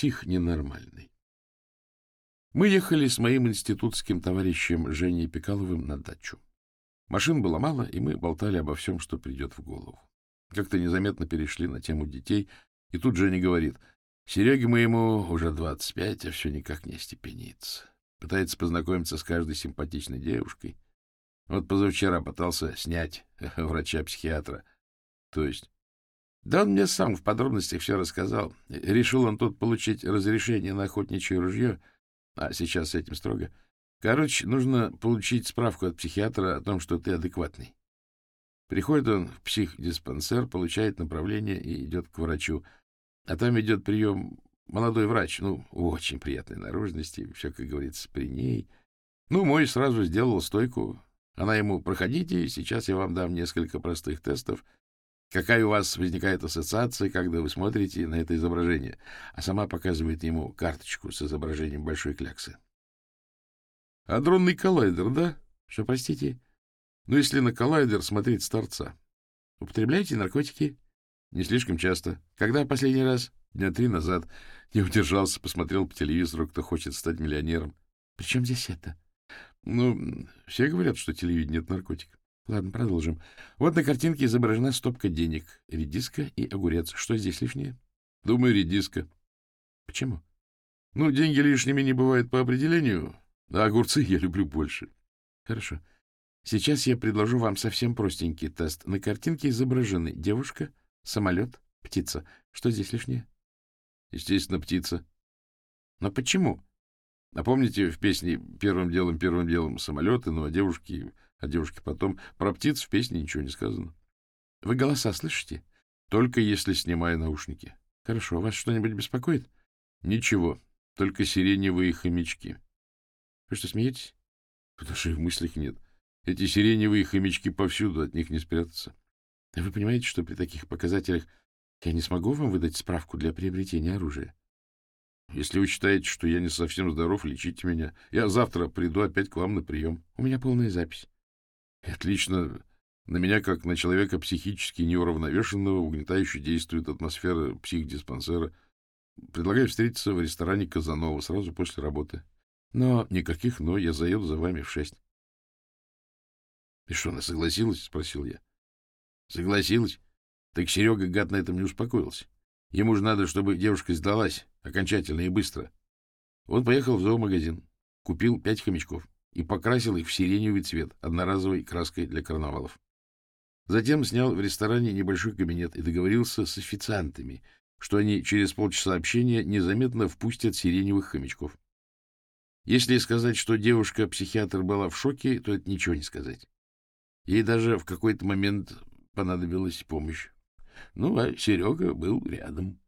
псих ненормальный. Мы ехали с моим институтским товарищем Женей Пекаловым на дачу. Машин было мало, и мы болтали обо всем, что придет в голову. Как-то незаметно перешли на тему детей, и тут Женя говорит, Сереге моему уже двадцать пять, а все никак не степенится. Пытается познакомиться с каждой симпатичной девушкой. Вот позавчера пытался снять врача-психиатра. То есть... Да он мне сам в подробностях все рассказал. Решил он тут получить разрешение на охотничье ружье, а сейчас с этим строго. Короче, нужно получить справку от психиатра о том, что ты адекватный. Приходит он в психдиспансер, получает направление и идет к врачу. А там идет прием молодой врач, ну, очень приятной наружности, все, как говорится, при ней. Ну, мой сразу сделал стойку. Она ему, проходите, сейчас я вам дам несколько простых тестов. Какая у вас возникает ассоциация, когда вы смотрите на это изображение? А сама показывает ему карточку с изображением большой кляксы. Адронный коллайдер, да? Что, простите? Ну, если на коллайдер смотреть с торца. Употребляете наркотики? Не слишком часто. Когда последний раз? Дня три назад. Не удержался, посмотрел по телевизору, кто хочет стать миллионером. При чем здесь это? Ну, все говорят, что телевидение — это наркотик. Ладно, продолжим. Вот на картинке изображена стопка денег. Редиска и огурец. Что здесь лишнее? Думаю, редиска. Почему? Ну, деньги лишними не бывает по определению, а огурцы я люблю больше. Хорошо. Сейчас я предложу вам совсем простенький тест. На картинке изображены девушка, самолет, птица. Что здесь лишнее? Естественно, птица. Но почему? Напомните в песне «Первым делом, первым делом» самолеты, ну, а девушки, а девушки потом. Про птиц в песне ничего не сказано. Вы голоса слышите? Только если снимаю наушники. Хорошо. Вас что-нибудь беспокоит? Ничего. Только сиреневые хомячки. Вы что, смеетесь? Даже в мыслях нет. Эти сиреневые хомячки повсюду, от них не спрятаться. Вы понимаете, что при таких показателях я не смогу вам выдать справку для приобретения оружия? Если вы считаете, что я не совсем здоров, лечите меня. Я завтра приду опять к вам на прием. У меня полная запись. Отлично. На меня, как на человека психически неуравновешенного, угнетающе действует атмосфера психдиспансера. Предлагаю встретиться в ресторане Казанова сразу после работы. Но никаких «но», я заеду за вами в шесть. — И что, она согласилась? — спросил я. — Согласилась. Так Серега, гад, на этом не успокоился. Ему же надо, чтобы девушка сдалась окончательно и быстро. Он поехал в зоомагазин, купил пять хомячков и покрасил их в сиреневый цвет одноразовой краской для карнавалов. Затем снял в ресторане небольшой кабинет и договорился с официантами, что они через полчаса общения незаметно впустят сиреневых хомячков. Если сказать, что девушка-психиатр была в шоке, то это ничего не сказать. Ей даже в какой-то момент понадобилась помощь. Ну, а Серега был рядом.